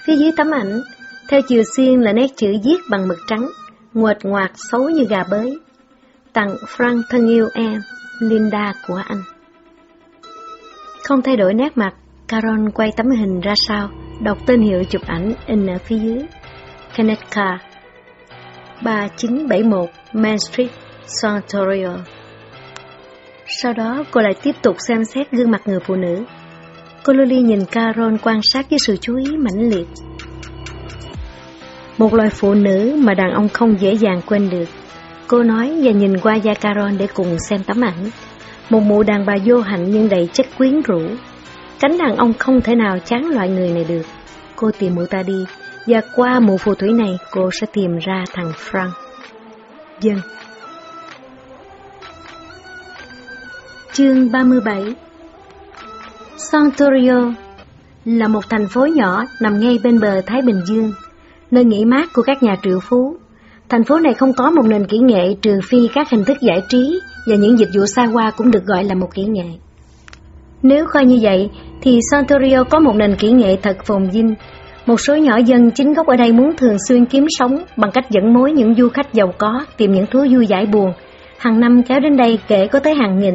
Phía dưới tấm ảnh, theo chiều xiên là nét chữ viết bằng mực trắng, nguệt ngoạc xấu như gà bới. Tặng Frank thân yêu em, Linda của anh. Không thay đổi nét mặt, Caron quay tấm hình ra sau, đọc tên hiệu chụp ảnh in ở phía dưới. Kenneth Carr, 3971 Main Street, San Antonio. Sau đó cô lại tiếp tục xem xét gương mặt người phụ nữ. Cô Lily nhìn Carol quan sát với sự chú ý mãnh liệt. Một loài phụ nữ mà đàn ông không dễ dàng quên được. Cô nói và nhìn qua da Caron để cùng xem tấm ảnh. Một mụ đàn bà vô hạnh nhưng đầy chất quyến rũ. Cánh đàn ông không thể nào chán loại người này được. Cô tìm mụ ta đi, và qua mụ phù thủy này cô sẽ tìm ra thằng Frank. Dân Chương 37 Santorio là một thành phố nhỏ nằm ngay bên bờ Thái Bình Dương, nơi nghỉ mát của các nhà triệu phú. Thành phố này không có một nền kỹ nghệ trừ phi các hình thức giải trí và những dịch vụ xa hoa cũng được gọi là một kỹ nghệ. Nếu coi như vậy, thì Santorio có một nền kỹ nghệ thật phồn vinh. Một số nhỏ dân chính gốc ở đây muốn thường xuyên kiếm sống bằng cách dẫn mối những du khách giàu có tìm những thú vui giải buồn. Hàng năm kéo đến đây kể có tới hàng nghìn.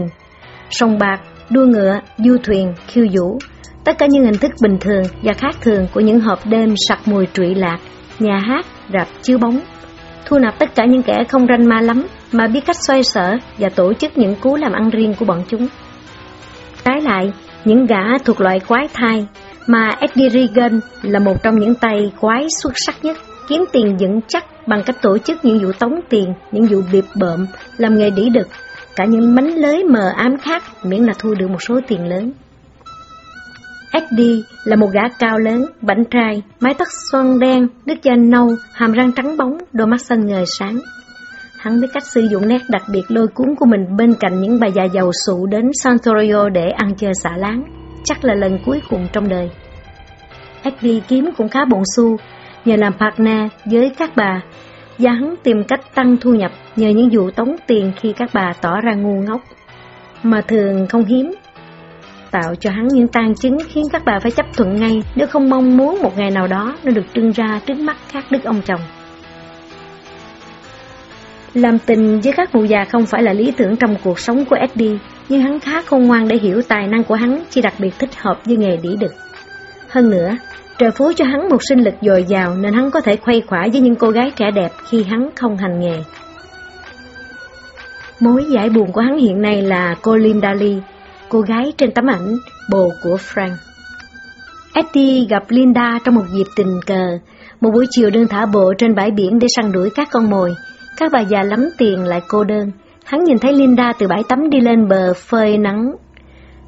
Sông bạc, đua ngựa, du thuyền, khiêu vũ, tất cả những hình thức bình thường và khác thường của những hộp đêm sặc mùi trụy lạc, nhà hát, rạp chiếu bóng. Thu nạp tất cả những kẻ không ranh ma lắm mà biết cách xoay sở và tổ chức những cú làm ăn riêng của bọn chúng. Trái lại, những gã thuộc loại quái thai, mà Eddie Regan là một trong những tay quái xuất sắc nhất, kiếm tiền vững chắc bằng cách tổ chức những vụ tống tiền, những vụ biệp bợm, làm nghề đĩ đực, cả những mánh lưới mờ ám khác miễn là thu được một số tiền lớn. Eddie là một gã cao lớn, bảnh trai, mái tóc xoăn đen, nước da nâu, hàm răng trắng bóng, đôi mắt xanh ngời sáng. Hắn biết cách sử dụng nét đặc biệt lôi cuốn của mình bên cạnh những bà già giàu sụ đến Santorio để ăn chơi xả láng. Chắc là lần cuối cùng trong đời. Eddie kiếm cũng khá bộn xu, nhờ làm partner với các bà, và hắn tìm cách tăng thu nhập nhờ những vụ tống tiền khi các bà tỏ ra ngu ngốc, mà thường không hiếm tạo cho hắn những tan chứng khiến các bà phải chấp thuận ngay nếu không mong muốn một ngày nào đó nó được trưng ra trước mắt các đức ông chồng. Làm tình với các mụ già không phải là lý tưởng trong cuộc sống của Eddie, nhưng hắn khá khôn ngoan để hiểu tài năng của hắn chỉ đặc biệt thích hợp với nghề đĩ đực. Hơn nữa, trời phú cho hắn một sinh lực dồi dào nên hắn có thể khuây khỏa với những cô gái trẻ đẹp khi hắn không hành nghề. Mối giải buồn của hắn hiện nay là cô Linda Lee, cô gái trên tấm ảnh, bồ của Frank. Eddie gặp Linda trong một dịp tình cờ, một buổi chiều đơn thả bộ trên bãi biển để săn đuổi các con mồi. Các bà già lắm tiền lại cô đơn. Hắn nhìn thấy Linda từ bãi tắm đi lên bờ phơi nắng.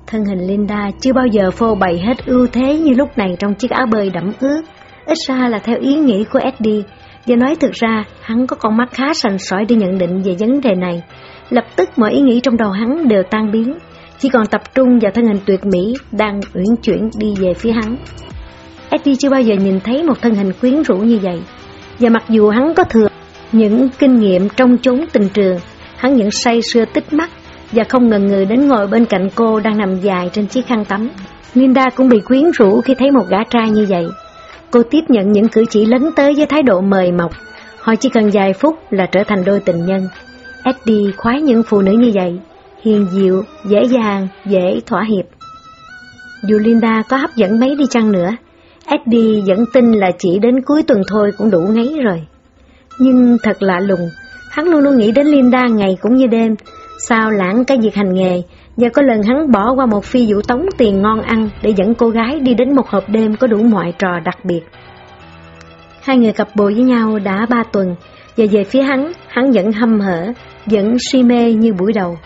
Thân hình Linda chưa bao giờ phô bày hết ưu thế như lúc này trong chiếc áo bơi đẫm ướt. Ít ra là theo ý nghĩ của Eddie. Và nói thực ra, hắn có con mắt khá sành sỏi để nhận định về vấn đề này. Lập tức mọi ý nghĩ trong đầu hắn đều tan biến chỉ còn tập trung vào thân hình tuyệt mỹ đang uyển chuyển đi về phía hắn. Eddie chưa bao giờ nhìn thấy một thân hình quyến rũ như vậy, và mặc dù hắn có thừa những kinh nghiệm trong chốn tình trường, hắn vẫn say sưa tích mắt và không ngần ngừ đến ngồi bên cạnh cô đang nằm dài trên chiếc khăn tắm. Linda cũng bị quyến rũ khi thấy một gã trai như vậy. Cô tiếp nhận những cử chỉ lấn tới với thái độ mời mọc. Họ chỉ cần vài phút là trở thành đôi tình nhân. Eddie khoái những phụ nữ như vậy hiền diệu, dễ dàng, dễ thỏa hiệp. Dù Linda có hấp dẫn mấy đi chăng nữa, Eddie vẫn tin là chỉ đến cuối tuần thôi cũng đủ ngấy rồi. Nhưng thật lạ lùng, hắn luôn luôn nghĩ đến Linda ngày cũng như đêm, sao lãng cái việc hành nghề, và có lần hắn bỏ qua một phi vụ tống tiền ngon ăn để dẫn cô gái đi đến một hộp đêm có đủ mọi trò đặc biệt. Hai người cặp bồ với nhau đã ba tuần, và về phía hắn, hắn vẫn hâm hở, vẫn si mê như buổi đầu.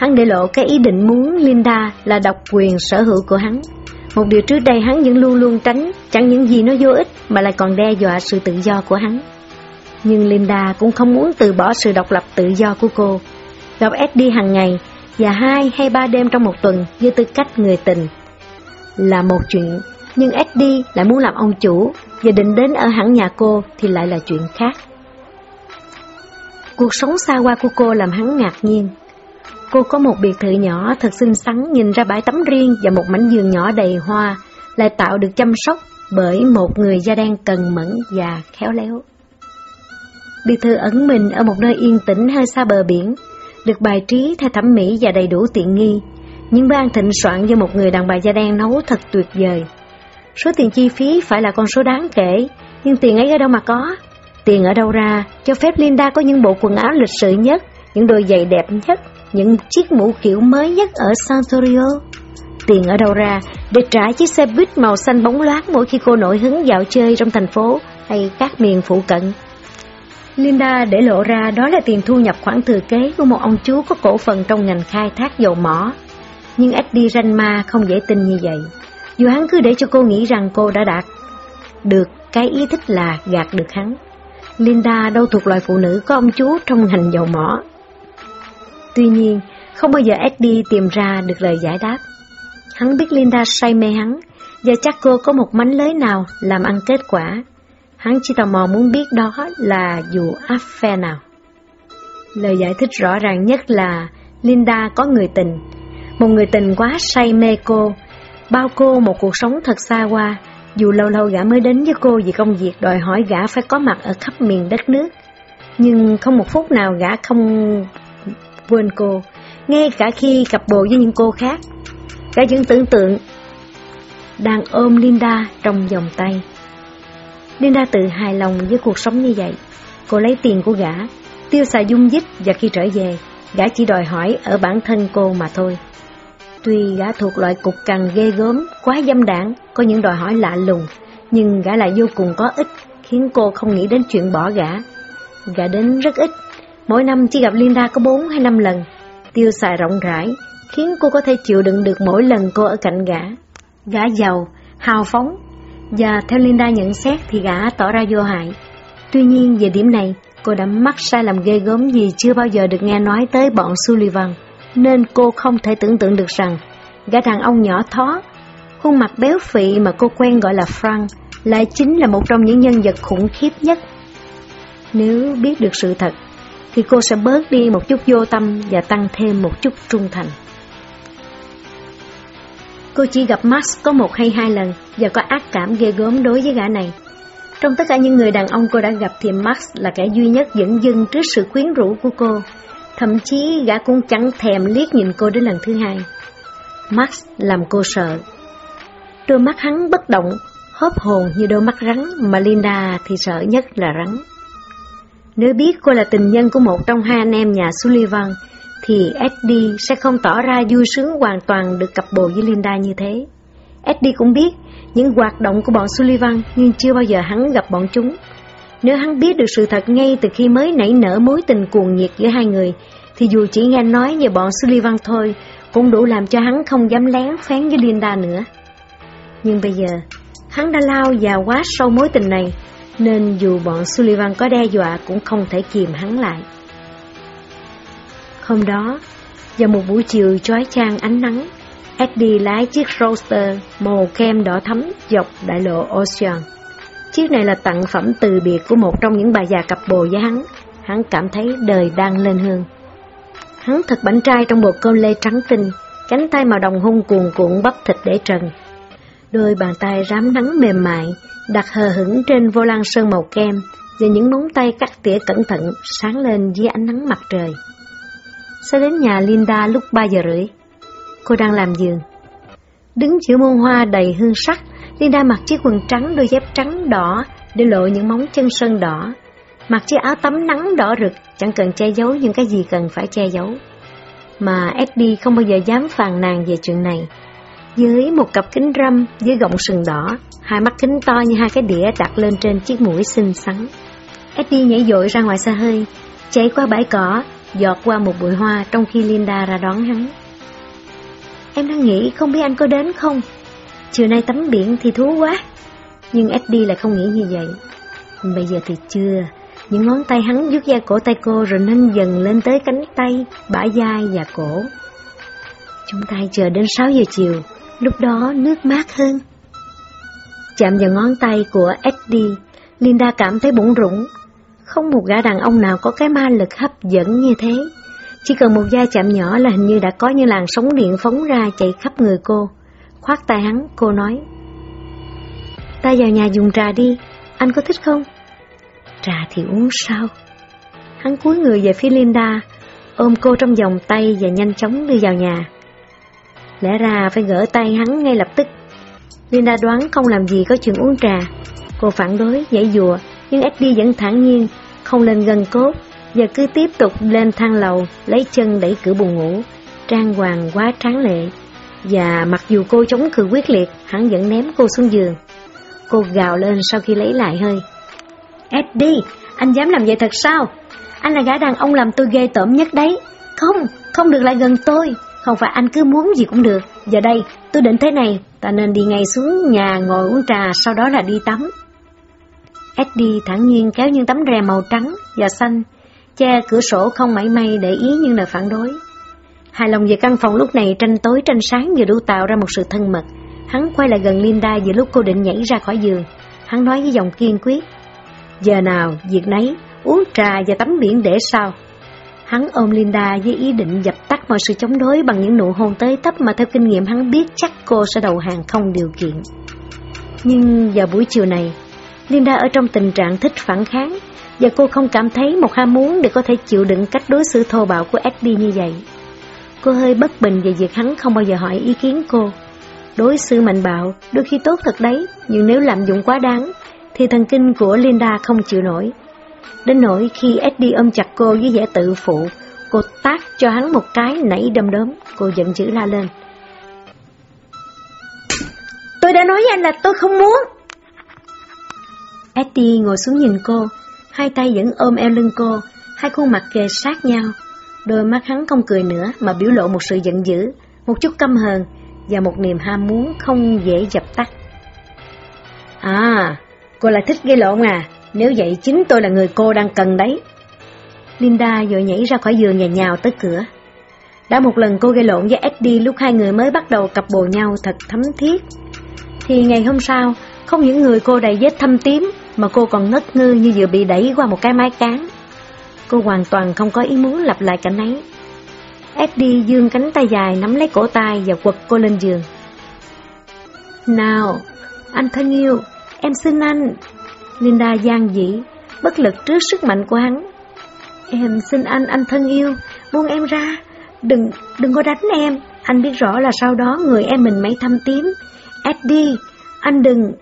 Hắn để lộ cái ý định muốn Linda là độc quyền sở hữu của hắn. Một điều trước đây hắn vẫn luôn luôn tránh, chẳng những gì nó vô ích mà lại còn đe dọa sự tự do của hắn. Nhưng Linda cũng không muốn từ bỏ sự độc lập tự do của cô. Gặp Eddie hàng ngày và hai hay ba đêm trong một tuần với tư cách người tình là một chuyện, nhưng Eddie lại muốn làm ông chủ và định đến ở hẳn nhà cô thì lại là chuyện khác. Cuộc sống xa hoa của cô làm hắn ngạc nhiên. Cô có một biệt thự nhỏ thật xinh xắn nhìn ra bãi tắm riêng và một mảnh giường nhỏ đầy hoa, lại tạo được chăm sóc bởi một người da đen cần mẫn và khéo léo. Biệt thự ẩn mình ở một nơi yên tĩnh hơi xa bờ biển, được bài trí theo thẩm mỹ và đầy đủ tiện nghi. Những bữa ăn thịnh soạn do một người đàn bà da đen nấu thật tuyệt vời. Số tiền chi phí phải là con số đáng kể, nhưng tiền ấy ở đâu mà có? Tiền ở đâu ra cho phép Linda có những bộ quần áo lịch sự nhất, những đôi giày đẹp nhất, những chiếc mũ kiểu mới nhất ở Santorio. Tiền ở đâu ra để trả chiếc xe buýt màu xanh bóng loáng mỗi khi cô nổi hứng dạo chơi trong thành phố hay các miền phụ cận. Linda để lộ ra đó là tiền thu nhập khoản thừa kế của một ông chú có cổ phần trong ngành khai thác dầu mỏ. Nhưng Eddie Ranma không dễ tin như vậy. Dù hắn cứ để cho cô nghĩ rằng cô đã đạt được cái ý thích là gạt được hắn. Linda đâu thuộc loại phụ nữ có ông chú trong ngành dầu mỏ. Tuy nhiên, không bao giờ Eddie tìm ra được lời giải đáp. Hắn biết Linda say mê hắn, và chắc cô có một mánh lới nào làm ăn kết quả. Hắn chỉ tò mò muốn biết đó là dù affair nào. Lời giải thích rõ ràng nhất là Linda có người tình. Một người tình quá say mê cô, bao cô một cuộc sống thật xa hoa, dù lâu lâu gã mới đến với cô vì công việc đòi hỏi gã phải có mặt ở khắp miền đất nước. Nhưng không một phút nào gã không quên cô, ngay cả khi cặp bộ với những cô khác. cả những tưởng tượng đang ôm Linda trong vòng tay. Linda tự hài lòng với cuộc sống như vậy. Cô lấy tiền của gã, tiêu xài dung dích và khi trở về, gã chỉ đòi hỏi ở bản thân cô mà thôi. Tuy gã thuộc loại cục cằn ghê gớm, quá dâm đảng, có những đòi hỏi lạ lùng, nhưng gã lại vô cùng có ích, khiến cô không nghĩ đến chuyện bỏ gã. Gã đến rất ít, mỗi năm chỉ gặp Linda có 4 hay 5 lần, tiêu xài rộng rãi, khiến cô có thể chịu đựng được mỗi lần cô ở cạnh gã. Gã giàu, hào phóng, và theo Linda nhận xét thì gã tỏ ra vô hại. Tuy nhiên về điểm này, cô đã mắc sai lầm ghê gớm gì chưa bao giờ được nghe nói tới bọn Sullivan, nên cô không thể tưởng tượng được rằng gã đàn ông nhỏ thó, khuôn mặt béo phị mà cô quen gọi là Frank, lại chính là một trong những nhân vật khủng khiếp nhất. Nếu biết được sự thật, thì cô sẽ bớt đi một chút vô tâm và tăng thêm một chút trung thành. Cô chỉ gặp Max có một hay hai lần và có ác cảm ghê gớm đối với gã này. Trong tất cả những người đàn ông cô đã gặp thì Max là kẻ duy nhất dẫn dưng trước sự quyến rũ của cô. Thậm chí gã cũng chẳng thèm liếc nhìn cô đến lần thứ hai. Max làm cô sợ. Đôi mắt hắn bất động, hớp hồn như đôi mắt rắn mà Linda thì sợ nhất là rắn. Nếu biết cô là tình nhân của một trong hai anh em nhà Sullivan, thì Eddie sẽ không tỏ ra vui sướng hoàn toàn được cặp bồ với Linda như thế. Eddie cũng biết những hoạt động của bọn Sullivan nhưng chưa bao giờ hắn gặp bọn chúng. Nếu hắn biết được sự thật ngay từ khi mới nảy nở mối tình cuồng nhiệt giữa hai người, thì dù chỉ nghe nói về bọn Sullivan thôi, cũng đủ làm cho hắn không dám lén phén với Linda nữa. Nhưng bây giờ, hắn đã lao vào quá sâu mối tình này, nên dù bọn Sullivan có đe dọa cũng không thể kìm hắn lại. Hôm đó, vào một buổi chiều chói chang ánh nắng, Eddie lái chiếc Roadster màu kem đỏ thắm dọc đại lộ Ocean. Chiếc này là tặng phẩm từ biệt của một trong những bà già cặp bồ với hắn. Hắn cảm thấy đời đang lên hương. Hắn thật bảnh trai trong bộ cơm lê trắng tinh, cánh tay màu đồng hung cuồn cuộn bắp thịt để trần. Đôi bàn tay rám nắng mềm mại, đặt hờ hững trên vô lăng sơn màu kem, và những móng tay cắt tỉa cẩn thận sáng lên dưới ánh nắng mặt trời. Sẽ đến nhà Linda lúc 3 giờ rưỡi. Cô đang làm giường. Đứng giữa muôn hoa đầy hương sắc, Linda mặc chiếc quần trắng đôi dép trắng đỏ để lộ những móng chân sơn đỏ. Mặc chiếc áo tắm nắng đỏ rực, chẳng cần che giấu những cái gì cần phải che giấu. Mà Eddie không bao giờ dám phàn nàn về chuyện này. Với một cặp kính râm với gọng sừng đỏ, hai mắt kính to như hai cái đĩa đặt lên trên chiếc mũi xinh xắn. Eddie nhảy dội ra ngoài xa hơi, chạy qua bãi cỏ, giọt qua một bụi hoa trong khi Linda ra đón hắn. Em đang nghĩ không biết anh có đến không? Chiều nay tắm biển thì thú quá. Nhưng Eddie lại không nghĩ như vậy. Bây giờ thì chưa. Những ngón tay hắn vuốt da cổ tay cô rồi nâng dần lên tới cánh tay, bả vai và cổ. Chúng ta chờ đến 6 giờ chiều, lúc đó nước mát hơn. Chạm vào ngón tay của Eddie, Linda cảm thấy bụng rủng, không một gã đàn ông nào có cái ma lực hấp dẫn như thế. Chỉ cần một da chạm nhỏ là hình như đã có những làn sóng điện phóng ra chạy khắp người cô. Khoát tay hắn, cô nói. Ta vào nhà dùng trà đi, anh có thích không? Trà thì uống sao? Hắn cúi người về phía Linda, ôm cô trong vòng tay và nhanh chóng đưa vào nhà. Lẽ ra phải gỡ tay hắn ngay lập tức. Linda đoán không làm gì có chuyện uống trà. Cô phản đối, dãy dùa, nhưng Eddie vẫn thản nhiên, không lên gần cốt, và cứ tiếp tục lên thang lầu, lấy chân đẩy cửa buồn ngủ, trang hoàng quá tráng lệ. Và mặc dù cô chống cự quyết liệt, hắn vẫn ném cô xuống giường. Cô gào lên sau khi lấy lại hơi. Eddie, anh dám làm vậy thật sao? Anh là gã đàn ông làm tôi ghê tởm nhất đấy. Không, không được lại gần tôi. Không phải anh cứ muốn gì cũng được. Giờ đây, tôi định thế này, ta nên đi ngay xuống nhà ngồi uống trà, sau đó là đi tắm. Eddie thẳng nhiên kéo những tấm rè màu trắng và xanh, che cửa sổ không mảy may để ý những lời phản đối. Hài lòng về căn phòng lúc này tranh tối tranh sáng vừa đủ tạo ra một sự thân mật. Hắn quay lại gần Linda giữa lúc cô định nhảy ra khỏi giường. Hắn nói với giọng kiên quyết. Giờ nào, việc nấy, uống trà và tắm biển để sao? Hắn ôm Linda với ý định dập tắt mọi sự chống đối bằng những nụ hôn tới tấp mà theo kinh nghiệm hắn biết chắc cô sẽ đầu hàng không điều kiện. Nhưng vào buổi chiều này, Linda ở trong tình trạng thích phản kháng và cô không cảm thấy một ham muốn để có thể chịu đựng cách đối xử thô bạo của Eddie như vậy. Cô hơi bất bình về việc hắn không bao giờ hỏi ý kiến cô. Đối xử mạnh bạo, đôi khi tốt thật đấy, nhưng nếu lạm dụng quá đáng, thì thần kinh của Linda không chịu nổi. Đến nỗi khi Eddie ôm chặt cô với vẻ tự phụ, cô tát cho hắn một cái nảy đâm đớm, cô giận dữ la lên. Tôi đã nói với anh là tôi không muốn. Eddie ngồi xuống nhìn cô, hai tay vẫn ôm eo lưng cô, hai khuôn mặt kề sát nhau. Đôi mắt hắn không cười nữa mà biểu lộ một sự giận dữ, một chút căm hờn và một niềm ham muốn không dễ dập tắt. À, cô lại thích gây lộn à, nếu vậy chính tôi là người cô đang cần đấy. Linda vội nhảy ra khỏi giường nhà nhào tới cửa. Đã một lần cô gây lộn với Eddie lúc hai người mới bắt đầu cặp bồ nhau thật thấm thiết. Thì ngày hôm sau, không những người cô đầy vết thâm tím mà cô còn ngất ngư như vừa bị đẩy qua một cái mái cán. Cô hoàn toàn không có ý muốn lặp lại cảnh ấy. Eddie dương cánh tay dài nắm lấy cổ tay và quật cô lên giường. Nào, anh thân yêu, em xin anh. Linda gian dĩ, bất lực trước sức mạnh của hắn. Em xin anh, anh thân yêu, buông em ra. Đừng, đừng có đánh em. Anh biết rõ là sau đó người em mình mấy thâm tím. Eddie, anh đừng...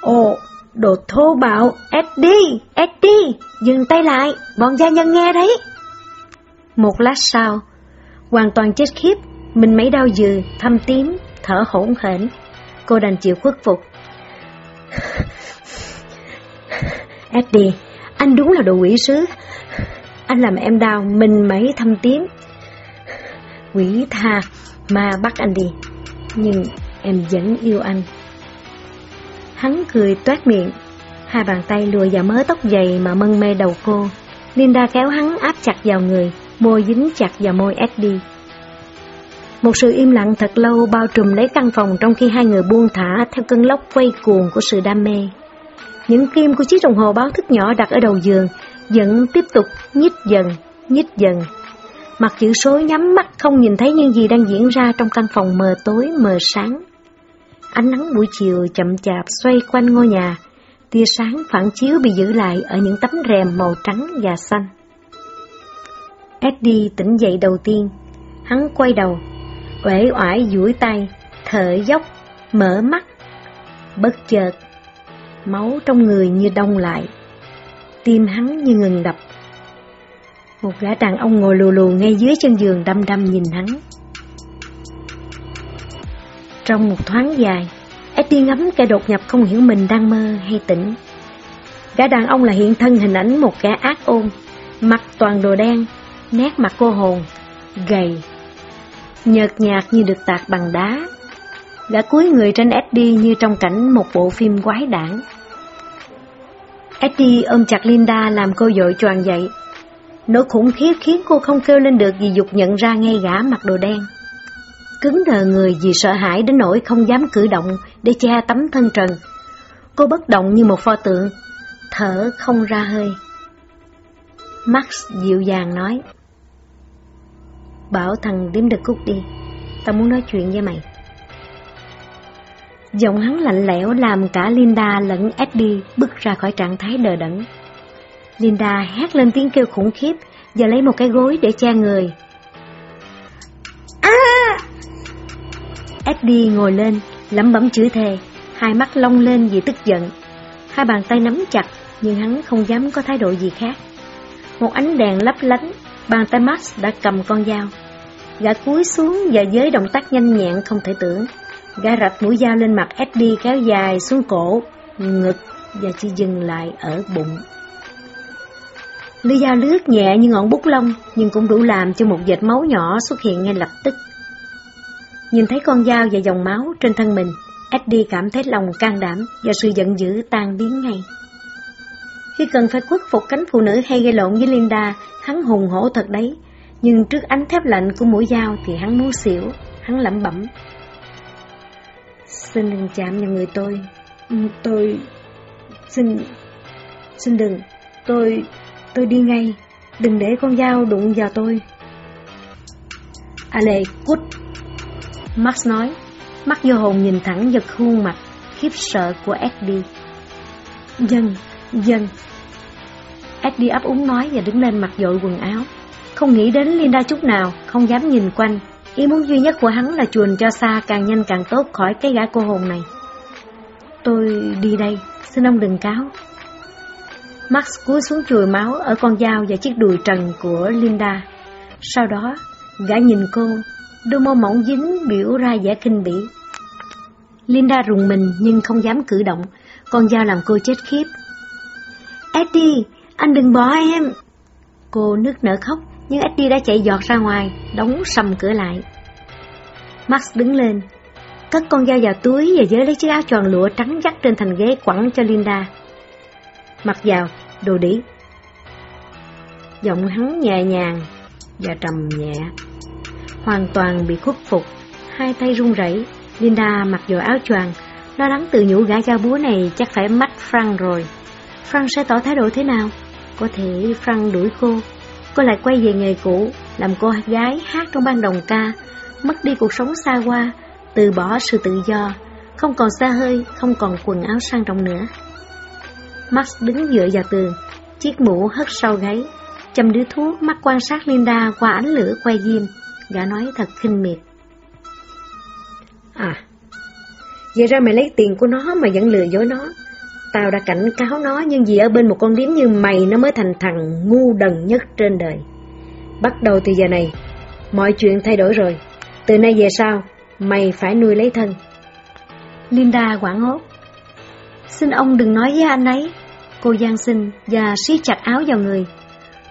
Ồ, đồ thô bạo. Eddie, Eddie, dừng tay lại, bọn gia nhân nghe đấy. Một lát sau, hoàn toàn chết khiếp, mình mấy đau dừ, thâm tím, thở hổn hển. Cô đành chịu khuất phục. Eddie, anh đúng là đồ quỷ sứ. Anh làm em đau, mình mấy thâm tím. Quỷ tha, ma bắt anh đi. Nhưng em vẫn yêu anh. Hắn cười toát miệng, hai bàn tay lùa vào mớ tóc dày mà mân mê đầu cô. Linda kéo hắn áp chặt vào người, môi dính chặt vào môi Eddie. Một sự im lặng thật lâu bao trùm lấy căn phòng trong khi hai người buông thả theo cơn lốc quay cuồng của sự đam mê. Những kim của chiếc đồng hồ báo thức nhỏ đặt ở đầu giường vẫn tiếp tục nhích dần, nhích dần. Mặt chữ số nhắm mắt không nhìn thấy những gì đang diễn ra trong căn phòng mờ tối mờ sáng. Ánh nắng buổi chiều chậm chạp xoay quanh ngôi nhà, tia sáng phản chiếu bị giữ lại ở những tấm rèm màu trắng và xanh. Eddie tỉnh dậy đầu tiên, hắn quay đầu, uể oải duỗi tay, thở dốc, mở mắt. Bất chợt, máu trong người như đông lại, tim hắn như ngừng đập. Một gã đàn ông ngồi lù lù ngay dưới chân giường đăm đăm nhìn hắn. Trong một thoáng dài, Eddie ngắm kẻ đột nhập không hiểu mình đang mơ hay tỉnh. Gã đàn ông là hiện thân hình ảnh một kẻ ác ôn, mặt toàn đồ đen, nét mặt cô hồn, gầy, nhợt nhạt như được tạc bằng đá. Gã cúi người trên Eddie như trong cảnh một bộ phim quái đản. Eddie ôm chặt Linda làm cô dội choàng dậy. Nỗi khủng khiếp khiến cô không kêu lên được vì dục nhận ra ngay gã mặc đồ đen. Cứng đờ người vì sợ hãi đến nỗi không dám cử động để che tấm thân trần. Cô bất động như một pho tượng, thở không ra hơi. Max dịu dàng nói. Bảo thằng đếm được cút đi, tao muốn nói chuyện với mày. Giọng hắn lạnh lẽo làm cả Linda lẫn Eddie bước ra khỏi trạng thái đờ đẫn. Linda hét lên tiếng kêu khủng khiếp và lấy một cái gối để che người. À! Eddie ngồi lên, lẩm bẩm chửi thề, hai mắt long lên vì tức giận. Hai bàn tay nắm chặt, nhưng hắn không dám có thái độ gì khác. Một ánh đèn lấp lánh, bàn tay Max đã cầm con dao. Gã cúi xuống và với động tác nhanh nhẹn không thể tưởng. Gã rạch mũi dao lên mặt Eddie kéo dài xuống cổ, ngực và chỉ dừng lại ở bụng. Lưỡi dao lướt nhẹ như ngọn bút lông, nhưng cũng đủ làm cho một vệt máu nhỏ xuất hiện ngay lập tức. Nhìn thấy con dao và dòng máu trên thân mình, Eddie cảm thấy lòng can đảm và sự giận dữ tan biến ngay. Khi cần phải khuất phục cánh phụ nữ hay gây lộn với Linda, hắn hùng hổ thật đấy, nhưng trước ánh thép lạnh của mũi dao thì hắn muốn xỉu, hắn lẩm bẩm. Xin đừng chạm vào người tôi, ừ, tôi... Xin... Xin đừng, tôi... Tôi đi ngay, đừng để con dao đụng vào tôi. Ale, cút! Max nói, mắt vô hồn nhìn thẳng vào khuôn mặt khiếp sợ của Eddie. Dân, dân. Eddie ấp úng nói và đứng lên mặc dội quần áo. Không nghĩ đến Linda chút nào, không dám nhìn quanh. Ý muốn duy nhất của hắn là chuồn cho xa càng nhanh càng tốt khỏi cái gã cô hồn này. Tôi đi đây, xin ông đừng cáo. Max cúi xuống chùi máu ở con dao và chiếc đùi trần của Linda. Sau đó, gã nhìn cô, đôi môi mỏng dính biểu ra vẻ kinh bỉ. Linda rùng mình nhưng không dám cử động, con dao làm cô chết khiếp. Eddie, anh đừng bỏ em. Cô nức nở khóc, nhưng Eddie đã chạy giọt ra ngoài, đóng sầm cửa lại. Max đứng lên, cất con dao vào túi và giới lấy chiếc áo tròn lụa trắng dắt trên thành ghế quẳng cho Linda. Mặc vào, đồ đĩ. Giọng hắn nhẹ nhàng và trầm nhẹ. Hoàn toàn bị khuất phục, hai tay run rẩy. Linda mặc vào áo choàng, lo lắng tự nhủ gã dao búa này chắc phải mắt Frank rồi. Frank sẽ tỏ thái độ thế nào? Có thể Frank đuổi cô, cô lại quay về nghề cũ, làm cô gái hát trong ban đồng ca, mất đi cuộc sống xa hoa, từ bỏ sự tự do, không còn xa hơi, không còn quần áo sang trọng nữa. Max đứng dựa vào tường, chiếc mũ hất sau gáy, châm điếu thuốc, mắt quan sát Linda qua ánh lửa quay diêm. Gã nói thật khinh miệt. À, vậy ra mày lấy tiền của nó mà vẫn lừa dối nó. Tao đã cảnh cáo nó nhưng vì ở bên một con điếm như mày nó mới thành thằng ngu đần nhất trên đời. Bắt đầu từ giờ này, mọi chuyện thay đổi rồi. Từ nay về sau, mày phải nuôi lấy thân. Linda quảng hốt. Xin ông đừng nói với anh ấy. Cô Giang xin và siết chặt áo vào người.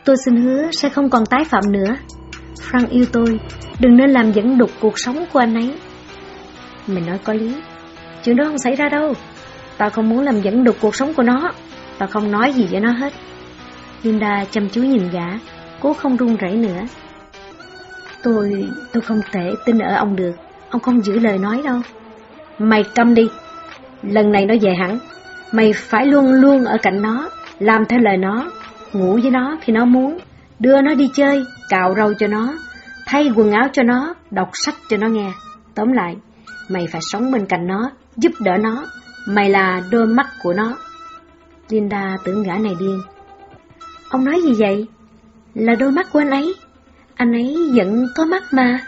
Tôi xin hứa sẽ không còn tái phạm nữa. Frank yêu tôi, đừng nên làm dẫn đục cuộc sống của anh ấy. mình nói có lý, chuyện đó không xảy ra đâu. Tao không muốn làm dẫn đục cuộc sống của nó, tao không nói gì với nó hết. Linda chăm chú nhìn gã, cố không run rẩy nữa. Tôi, tôi không thể tin ở ông được, ông không giữ lời nói đâu. Mày câm đi, lần này nó về hẳn, mày phải luôn luôn ở cạnh nó, làm theo lời nó, ngủ với nó khi nó muốn, đưa nó đi chơi, cạo râu cho nó, thay quần áo cho nó, đọc sách cho nó nghe. Tóm lại, mày phải sống bên cạnh nó, giúp đỡ nó, mày là đôi mắt của nó. Linda tưởng gã này điên. Ông nói gì vậy? Là đôi mắt của anh ấy. Anh ấy vẫn có mắt mà.